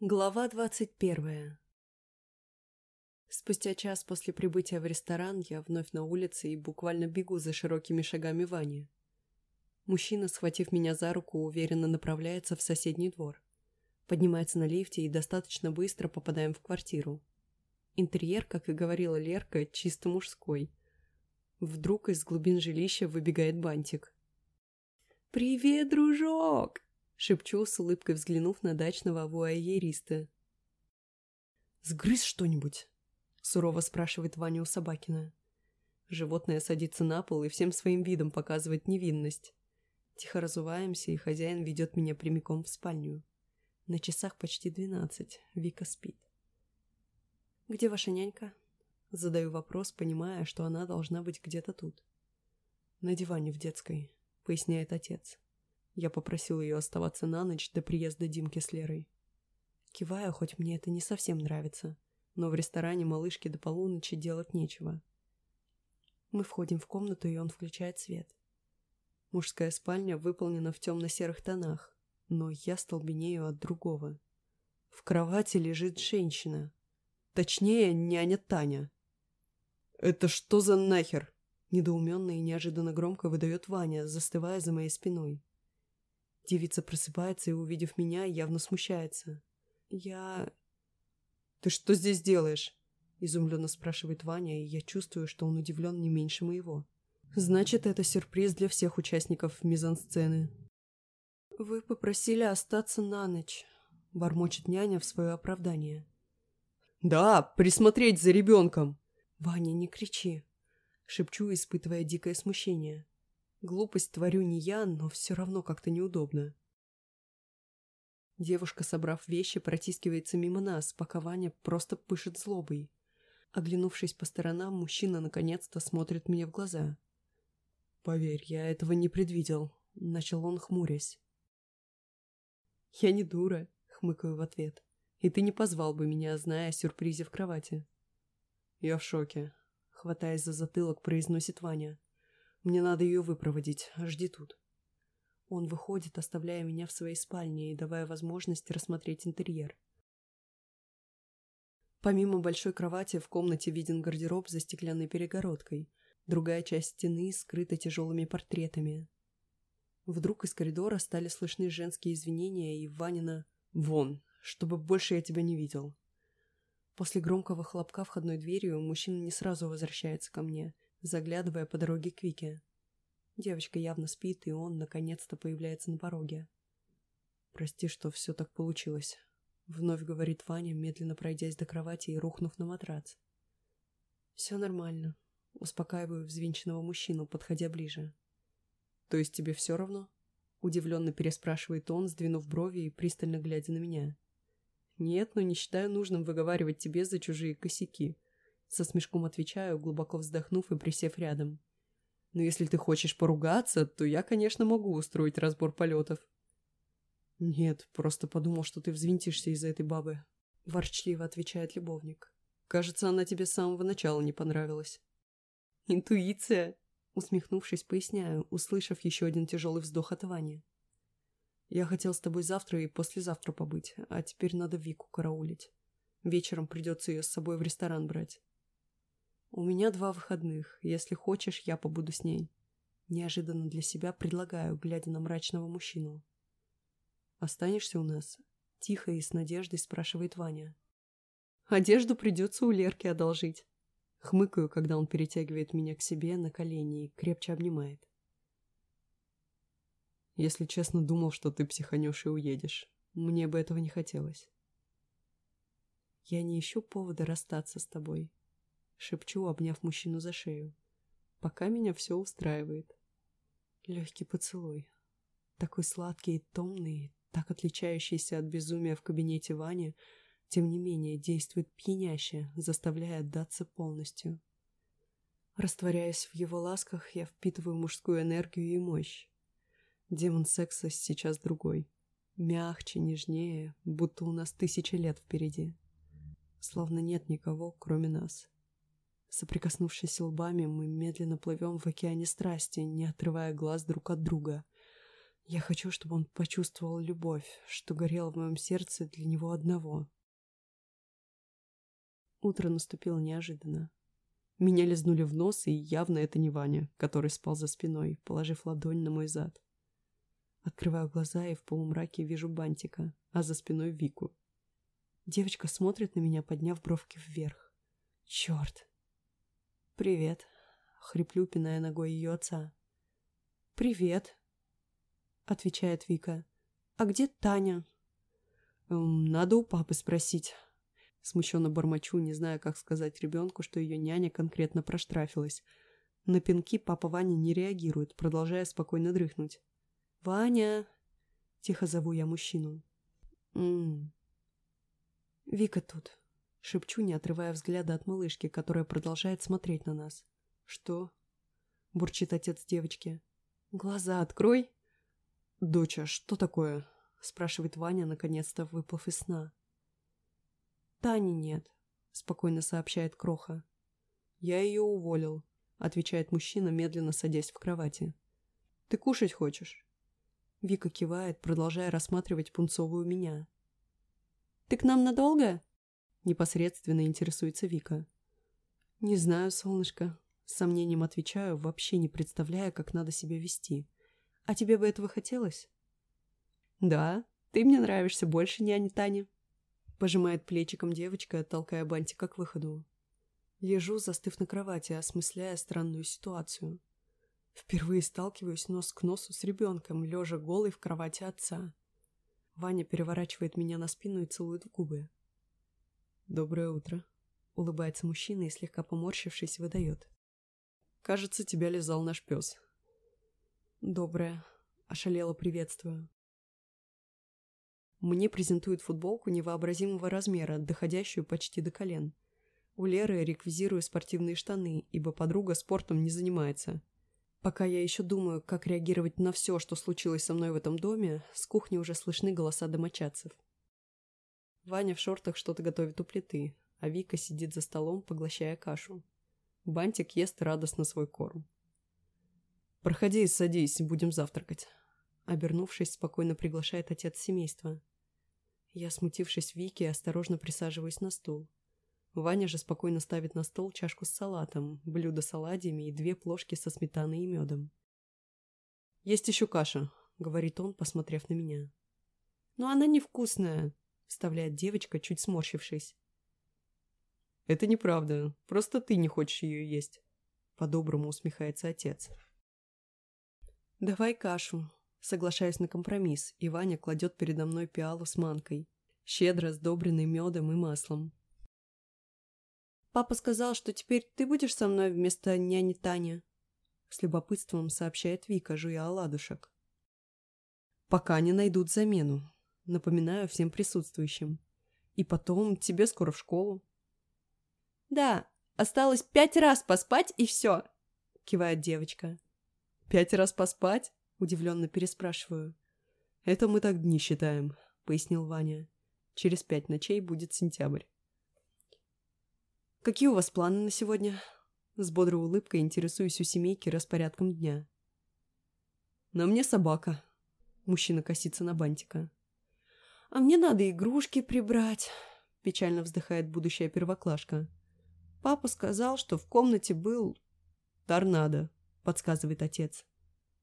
Глава двадцать первая Спустя час после прибытия в ресторан я вновь на улице и буквально бегу за широкими шагами Вани. Мужчина, схватив меня за руку, уверенно направляется в соседний двор. Поднимается на лифте и достаточно быстро попадаем в квартиру. Интерьер, как и говорила Лерка, чисто мужской. Вдруг из глубин жилища выбегает бантик. «Привет, дружок!» Шепчу, с улыбкой взглянув на дачного вуайериста. «Сгрыз что-нибудь?» — сурово спрашивает Ваня у Собакина. Животное садится на пол и всем своим видом показывает невинность. Тихо разуваемся, и хозяин ведет меня прямиком в спальню. На часах почти двенадцать. Вика спит. «Где ваша нянька?» Задаю вопрос, понимая, что она должна быть где-то тут. «На диване в детской», — поясняет отец. Я попросил ее оставаться на ночь до приезда Димки с Лерой. Киваю, хоть мне это не совсем нравится, но в ресторане малышке до полуночи делать нечего. Мы входим в комнату, и он включает свет. Мужская спальня выполнена в темно-серых тонах, но я столбенею от другого. В кровати лежит женщина. Точнее, няня Таня. «Это что за нахер?» Недоуменно и неожиданно громко выдает Ваня, застывая за моей спиной. Девица просыпается и, увидев меня, явно смущается. «Я...» «Ты что здесь делаешь?» Изумленно спрашивает Ваня, и я чувствую, что он удивлен не меньше моего. Значит, это сюрприз для всех участников мизансцены. «Вы попросили остаться на ночь», — бормочет няня в свое оправдание. «Да, присмотреть за ребенком!» «Ваня, не кричи!» — шепчу, испытывая дикое смущение. Глупость творю не я, но все равно как-то неудобно. Девушка, собрав вещи, протискивается мимо нас, пока Ваня просто пышет злобой. Оглянувшись по сторонам, мужчина наконец-то смотрит мне в глаза. «Поверь, я этого не предвидел», — начал он, хмурясь. «Я не дура», — хмыкаю в ответ. «И ты не позвал бы меня, зная о сюрпризе в кровати». «Я в шоке», — хватаясь за затылок, произносит Ваня. Мне надо ее выпроводить. Жди тут. Он выходит, оставляя меня в своей спальне и давая возможность рассмотреть интерьер. Помимо большой кровати в комнате виден гардероб за стеклянной перегородкой. Другая часть стены скрыта тяжелыми портретами. Вдруг из коридора стали слышны женские извинения и Ванина «Вон, чтобы больше я тебя не видел». После громкого хлопка входной дверью мужчина не сразу возвращается ко мне – заглядывая по дороге к Вике. Девочка явно спит, и он наконец-то появляется на пороге. «Прости, что все так получилось», — вновь говорит Ваня, медленно пройдясь до кровати и рухнув на матрац. «Все нормально», — успокаиваю взвинченного мужчину, подходя ближе. «То есть тебе все равно?» — удивленно переспрашивает он, сдвинув брови и пристально глядя на меня. «Нет, но не считаю нужным выговаривать тебе за чужие косяки», со смешком отвечаю, глубоко вздохнув и присев рядом. Но если ты хочешь поругаться, то я, конечно, могу устроить разбор полетов. Нет, просто подумал, что ты взвинтишься из-за этой бабы. Ворчливо отвечает любовник. Кажется, она тебе с самого начала не понравилась. Интуиция, усмехнувшись, поясняю, услышав еще один тяжелый вздох от Вани. Я хотел с тобой завтра и послезавтра побыть, а теперь надо Вику караулить. Вечером придется ее с собой в ресторан брать. «У меня два выходных. Если хочешь, я побуду с ней». Неожиданно для себя предлагаю, глядя на мрачного мужчину. «Останешься у нас?» Тихо и с надеждой спрашивает Ваня. «Одежду придется у Лерки одолжить». Хмыкаю, когда он перетягивает меня к себе на колени и крепче обнимает. «Если честно, думал, что ты психанешь и уедешь. Мне бы этого не хотелось». «Я не ищу повода расстаться с тобой», Шепчу, обняв мужчину за шею. Пока меня все устраивает. Легкий поцелуй. Такой сладкий и томный, так отличающийся от безумия в кабинете Вани, тем не менее действует пьяняще, заставляя отдаться полностью. Растворяясь в его ласках, я впитываю мужскую энергию и мощь. Демон секса сейчас другой. Мягче, нежнее, будто у нас тысячи лет впереди. Словно нет никого, кроме нас. Соприкоснувшись лбами, мы медленно плывем в океане страсти, не отрывая глаз друг от друга. Я хочу, чтобы он почувствовал любовь, что горела в моем сердце для него одного. Утро наступило неожиданно. Меня лизнули в нос, и явно это не Ваня, который спал за спиной, положив ладонь на мой зад. Открываю глаза и в полумраке вижу бантика, а за спиной Вику. Девочка смотрит на меня, подняв бровки вверх. Черт! Привет. Хриплю, пиная ногой ее отца. Привет. Отвечает Вика. А где Таня? «Эм, надо у папы спросить. Смущенно бормочу, не зная, как сказать ребенку, что ее няня конкретно проштрафилась. На пинки папа Ваня не реагирует, продолжая спокойно дрыхнуть. «Ваня!» — тихо зову я мужчину. «М-м-м». «Вика тут», — шепчу, не отрывая взгляда от малышки, которая продолжает смотреть на нас. «Что?» — бурчит отец девочки. «Глаза открой!» «Доча, что такое?» — спрашивает Ваня, наконец-то выплыв из сна. «Тани нет», — спокойно сообщает Кроха. «Я ее уволил», — отвечает мужчина, медленно садясь в кровати. «Ты кушать хочешь?» Вика кивает, продолжая рассматривать пунцовую меня. «Ты к нам надолго?» Непосредственно интересуется Вика. «Не знаю, солнышко». С сомнением отвечаю, вообще не представляя, как надо себя вести. «А тебе бы этого хотелось?» «Да, ты мне нравишься больше, няня Таня», Пожимает плечиком девочка, толкая бантика к выходу. Лежу, застыв на кровати, осмысляя странную ситуацию. Впервые сталкиваюсь нос к носу с ребенком, лежа голый в кровати отца. Ваня переворачивает меня на спину и целует в губы. «Доброе утро», — улыбается мужчина и, слегка поморщившись, выдает. «Кажется, тебя лизал наш пес». «Доброе», — ошалело приветствую. Мне презентуют футболку невообразимого размера, доходящую почти до колен. У Леры реквизирую спортивные штаны, ибо подруга спортом не занимается. Пока я еще думаю, как реагировать на все, что случилось со мной в этом доме, с кухни уже слышны голоса домочадцев. Ваня в шортах что-то готовит у плиты, а Вика сидит за столом, поглощая кашу. Бантик ест радостно свой корм. «Проходи и садись, будем завтракать». Обернувшись, спокойно приглашает отец семейства. Я, смутившись Вики, осторожно присаживаюсь на стул. Ваня же спокойно ставит на стол чашку с салатом, блюдо с оладьями и две плошки со сметаной и медом. «Есть еще каша», — говорит он, посмотрев на меня. «Но она невкусная», — вставляет девочка, чуть сморщившись. «Это неправда. Просто ты не хочешь ее есть», — по-доброму усмехается отец. «Давай кашу», Соглашаюсь на компромисс, и Ваня кладет передо мной пиалу с манкой, щедро сдобренной медом и маслом. «Папа сказал, что теперь ты будешь со мной вместо няни Таня», с любопытством сообщает Вика, жуя оладушек. «Пока не найдут замену», напоминаю всем присутствующим. «И потом, тебе скоро в школу». «Да, осталось пять раз поспать и все», кивает девочка. «Пять раз поспать?» Удивленно переспрашиваю. «Это мы так дни считаем», — пояснил Ваня. «Через пять ночей будет сентябрь». «Какие у вас планы на сегодня?» С бодрой улыбкой интересуюсь у семейки распорядком дня. «На мне собака», — мужчина косится на бантика. «А мне надо игрушки прибрать», — печально вздыхает будущая первоклашка. «Папа сказал, что в комнате был...» «Торнадо», — подсказывает отец.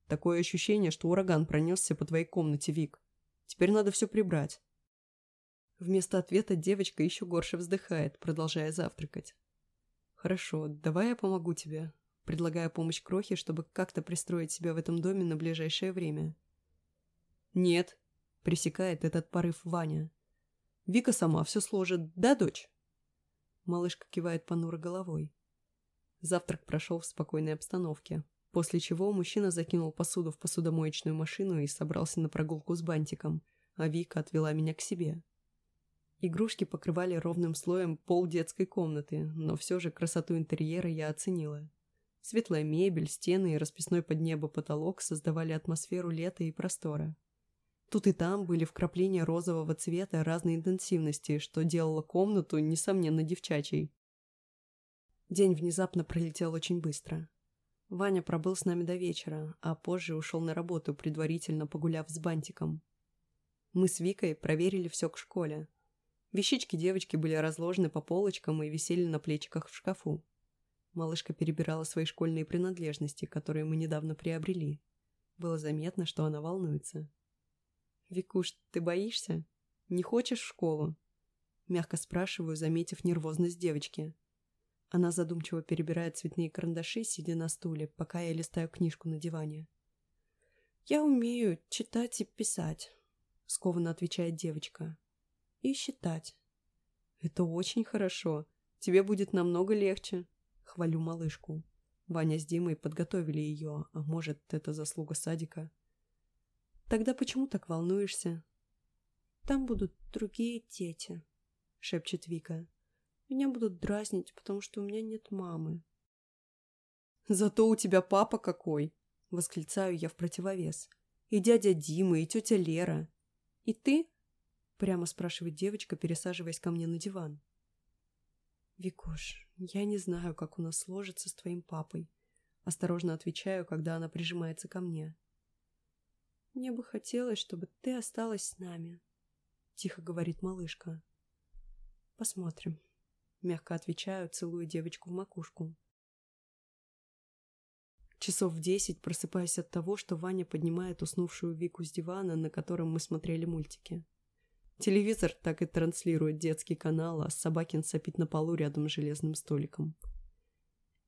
Такое ощущение, что ураган пронесся по твоей комнате, Вик. Теперь надо все прибрать. Вместо ответа девочка еще горше вздыхает, продолжая завтракать. «Хорошо, давай я помогу тебе», предлагая помощь Крохе, чтобы как-то пристроить себя в этом доме на ближайшее время. «Нет», — пресекает этот порыв Ваня. «Вика сама все сложит, да, дочь?» Малышка кивает понуро головой. Завтрак прошел в спокойной обстановке. После чего мужчина закинул посуду в посудомоечную машину и собрался на прогулку с бантиком, а Вика отвела меня к себе. Игрушки покрывали ровным слоем пол детской комнаты, но все же красоту интерьера я оценила. Светлая мебель, стены и расписной под небо потолок создавали атмосферу лета и простора. Тут и там были вкрапления розового цвета разной интенсивности, что делало комнату, несомненно, девчачьей. День внезапно пролетел очень быстро. Ваня пробыл с нами до вечера, а позже ушел на работу, предварительно погуляв с бантиком. Мы с Викой проверили все к школе. Вещички девочки были разложены по полочкам и висели на плечиках в шкафу. Малышка перебирала свои школьные принадлежности, которые мы недавно приобрели. Было заметно, что она волнуется. «Викуш, ты боишься? Не хочешь в школу?» Мягко спрашиваю, заметив нервозность девочки. Она задумчиво перебирает цветные карандаши, сидя на стуле, пока я листаю книжку на диване. «Я умею читать и писать», — скованно отвечает девочка. «И считать». «Это очень хорошо. Тебе будет намного легче», — хвалю малышку. Ваня с Димой подготовили ее, а может, это заслуга садика. «Тогда почему так волнуешься?» «Там будут другие дети», — шепчет Вика. «Меня будут дразнить, потому что у меня нет мамы». «Зато у тебя папа какой!» — восклицаю я в противовес. «И дядя Дима, и тетя Лера. И ты?» — прямо спрашивает девочка, пересаживаясь ко мне на диван. «Викуш, я не знаю, как у нас сложится с твоим папой», — осторожно отвечаю, когда она прижимается ко мне. «Мне бы хотелось, чтобы ты осталась с нами», — тихо говорит малышка. «Посмотрим», — мягко отвечаю, целую девочку в макушку. Часов в десять просыпаюсь от того, что Ваня поднимает уснувшую Вику с дивана, на котором мы смотрели мультики. Телевизор так и транслирует детский канал, а Собакин сопит на полу рядом с железным столиком.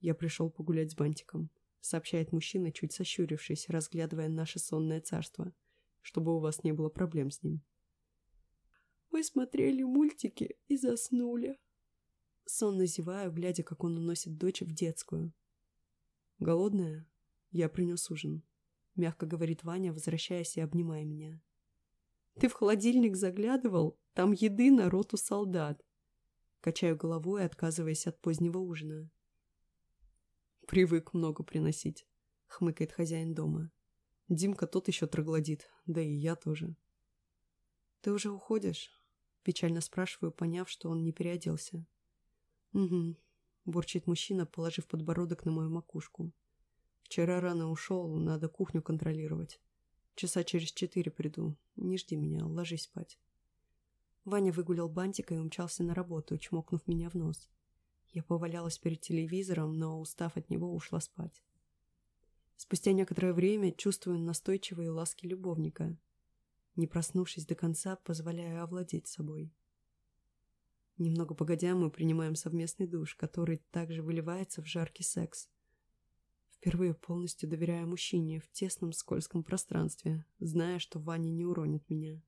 «Я пришел погулять с бантиком», — сообщает мужчина, чуть сощурившись, разглядывая наше сонное царство, чтобы у вас не было проблем с ним. «Мы смотрели мультики и заснули», — сонно зеваю, глядя, как он уносит дочь в детскую. «Голодная? Я принес ужин», — мягко говорит Ваня, возвращаясь и обнимая меня. Ты в холодильник заглядывал? Там еды на роту солдат. Качаю головой, отказываясь от позднего ужина. Привык много приносить, хмыкает хозяин дома. Димка тот еще троглодит, да и я тоже. Ты уже уходишь? Печально спрашиваю, поняв, что он не переоделся. Угу, бурчит мужчина, положив подбородок на мою макушку. Вчера рано ушел, надо кухню контролировать. Часа через четыре приду. Не жди меня, ложись спать. Ваня выгулял бантика и умчался на работу, чмокнув меня в нос. Я повалялась перед телевизором, но, устав от него, ушла спать. Спустя некоторое время чувствую настойчивые ласки любовника. Не проснувшись до конца, позволяю овладеть собой. Немного погодя, мы принимаем совместный душ, который также выливается в жаркий секс. Впервые полностью доверяю мужчине в тесном скользком пространстве, зная, что Ваня не уронит меня.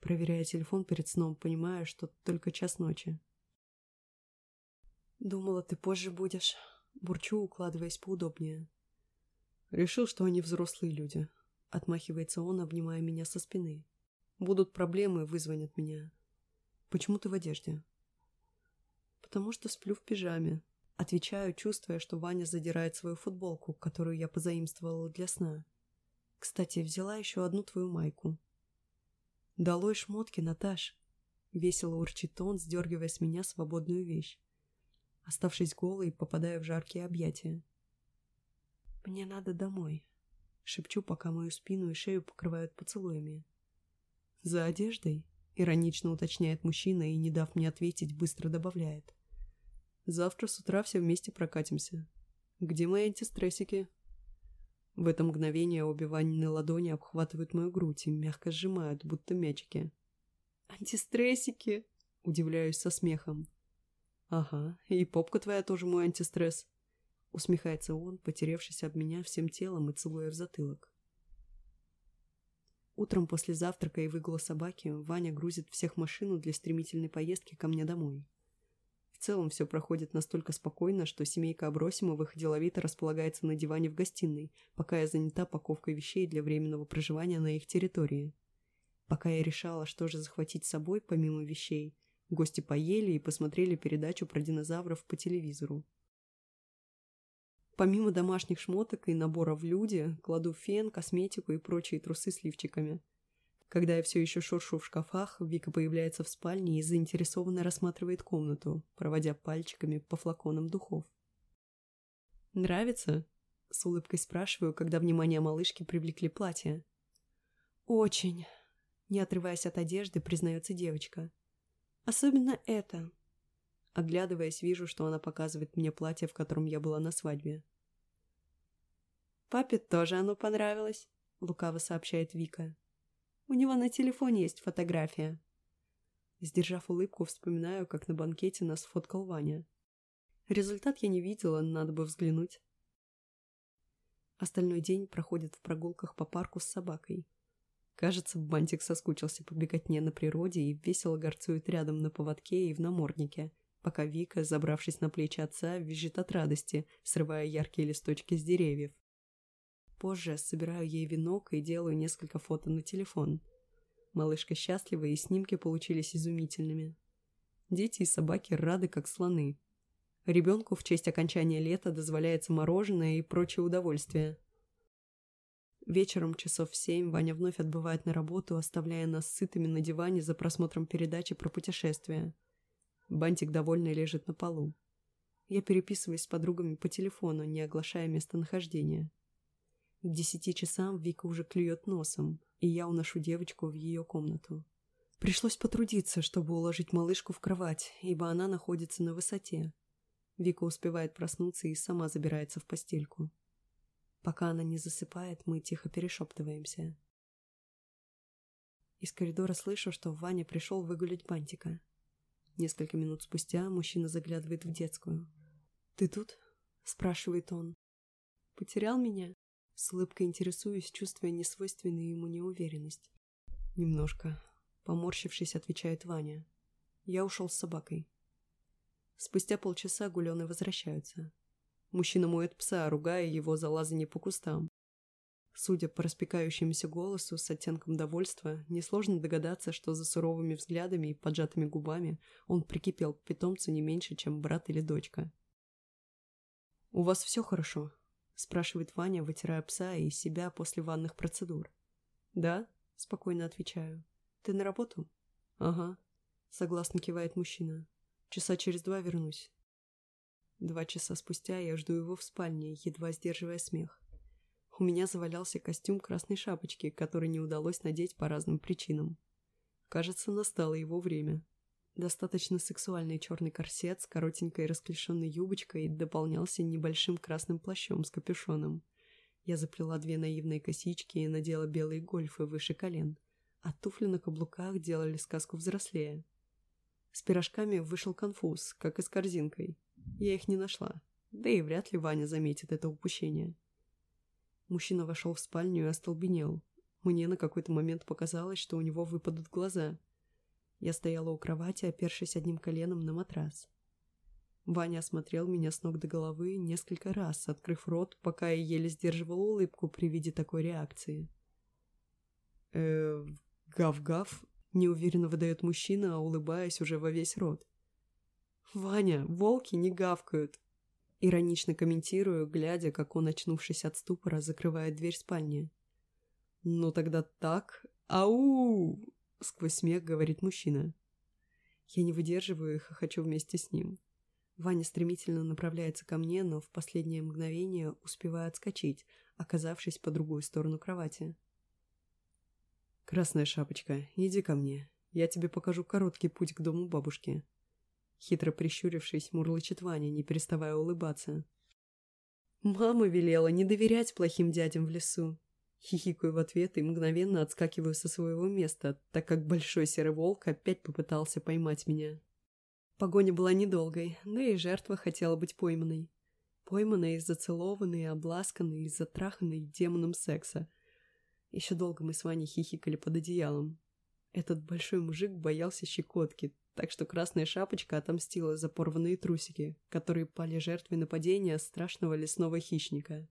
Проверяя телефон перед сном, понимаю, что только час ночи. «Думала, ты позже будешь», — бурчу, укладываясь поудобнее. «Решил, что они взрослые люди», — отмахивается он, обнимая меня со спины. «Будут проблемы, вызвонят меня». «Почему ты в одежде?» «Потому что сплю в пижаме», Отвечаю, чувствуя, что Ваня задирает свою футболку, которую я позаимствовала для сна. Кстати, взяла еще одну твою майку. «Долой шмотки, Наташ!» Весело урчит он, сдергивая с меня свободную вещь. Оставшись голой, попадаю в жаркие объятия. «Мне надо домой», — шепчу, пока мою спину и шею покрывают поцелуями. «За одеждой?» — иронично уточняет мужчина и, не дав мне ответить, быстро добавляет. Завтра с утра все вместе прокатимся. Где мои антистрессики?» В это мгновение обе Ванины ладони обхватывают мою грудь и мягко сжимают, будто мячики. «Антистрессики!» — удивляюсь со смехом. «Ага, и попка твоя тоже мой антистресс», — усмехается он, потеревшись об меня всем телом и целуя в затылок. Утром после завтрака и выгула собаки Ваня грузит всех машину для стремительной поездки ко мне домой. В целом все проходит настолько спокойно, что семейка Абросимовых деловито располагается на диване в гостиной, пока я занята паковкой вещей для временного проживания на их территории. Пока я решала, что же захватить с собой, помимо вещей, гости поели и посмотрели передачу про динозавров по телевизору. Помимо домашних шмоток и набора в люди, кладу фен, косметику и прочие трусы с лифчиками – когда я все еще шуршу в шкафах, Вика появляется в спальне и заинтересованно рассматривает комнату, проводя пальчиками по флаконам духов. «Нравится?» С улыбкой спрашиваю, когда внимание малышки привлекли платье. «Очень», — не отрываясь от одежды, признается девочка. «Особенно это». Оглядываясь, вижу, что она показывает мне платье, в котором я была на свадьбе. «Папе тоже оно понравилось», — лукаво сообщает Вика. «У него на телефоне есть фотография». Сдержав улыбку, вспоминаю, как на банкете нас фоткал Ваня. Результат я не видела, надо бы взглянуть. Остальной день проходит в прогулках по парку с собакой. Кажется, Бантик соскучился по беготне на природе и весело горцует рядом на поводке и в наморднике, пока Вика, забравшись на плечи отца, визжит от радости, срывая яркие листочки с деревьев. Позже собираю ей венок и делаю несколько фото на телефон. Малышка счастлива, и снимки получились изумительными. Дети и собаки рады, как слоны. Ребенку в честь окончания лета дозволяется мороженое и прочие удовольствия. Вечером часов в семь Ваня вновь отбывает на работу, оставляя нас сытыми на диване за просмотром передачи про путешествия. Бантик довольный лежит на полу. Я переписываюсь с подругами по телефону, не оглашая местонахождения. К десяти часам Вика уже клюет носом, и я уношу девочку в ее комнату. Пришлось потрудиться, чтобы уложить малышку в кровать, ибо она находится на высоте. Вика успевает проснуться и сама забирается в постельку. Пока она не засыпает, мы тихо перешептываемся. Из коридора слышу, что Ваня пришел выгулять бантика. Несколько минут спустя мужчина заглядывает в детскую. «Ты тут?» – спрашивает он. «Потерял меня?» С улыбкой интересуюсь, чувствуя несвойственную ему неуверенность. «Немножко». Поморщившись, отвечает Ваня. «Я ушел с собакой». Спустя полчаса гулены возвращаются. Мужчина моет пса, ругая его за лазание по кустам. Судя по распекающемуся голосу с оттенком довольства, несложно догадаться, что за суровыми взглядами и поджатыми губами он прикипел к питомцу не меньше, чем брат или дочка. «У вас все хорошо?» — спрашивает Ваня, вытирая пса и себя после ванных процедур. «Да?» — спокойно отвечаю. «Ты на работу?» «Ага», — согласно кивает мужчина. «Часа через два вернусь». Два часа спустя я жду его в спальне, едва сдерживая смех. У меня завалялся костюм красной шапочки, который не удалось надеть по разным причинам. Кажется, настало его время. Достаточно сексуальный черный корсет с коротенькой расклешенной юбочкой дополнялся небольшим красным плащом с капюшоном. Я заплела две наивные косички и надела белые гольфы выше колен, а туфли на каблуках делали сказку взрослее. С пирожками вышел конфуз, как и с корзинкой. Я их не нашла, да и вряд ли Ваня заметит это упущение. Мужчина вошел в спальню и остолбенел. Мне на какой-то момент показалось, что у него выпадут глаза — я стояла у кровати, опершись одним коленом на матрас. Ваня осмотрел меня с ног до головы несколько раз, открыв рот, пока я еле сдерживала улыбку при виде такой реакции. э гав-гав», — неуверенно выдает мужчина, улыбаясь уже во весь рот. «Ваня, волки не гавкают!» Иронично комментирую, глядя, как он, очнувшись от ступора, закрывает дверь спальни. «Ну тогда так... Ау!» — сквозь смех говорит мужчина. Я не выдерживаю и хочу вместе с ним. Ваня стремительно направляется ко мне, но в последнее мгновение успеваю отскочить, оказавшись по другую сторону кровати. «Красная шапочка, иди ко мне. Я тебе покажу короткий путь к дому бабушки». Хитро прищурившись, мурлычет Ваня, не переставая улыбаться. «Мама велела не доверять плохим дядям в лесу. Хихикаю в ответ и мгновенно отскакиваю со своего места, так как большой серый волк опять попытался поймать меня. Погоня была недолгой, да и жертва хотела быть пойманной. Пойманной, зацелованной, обласканной, затраханной демоном секса. Еще долго мы с Ваней хихикали под одеялом. Этот большой мужик боялся щекотки, так что красная шапочка отомстила за порванные трусики, которые пали жертвой нападения страшного лесного хищника.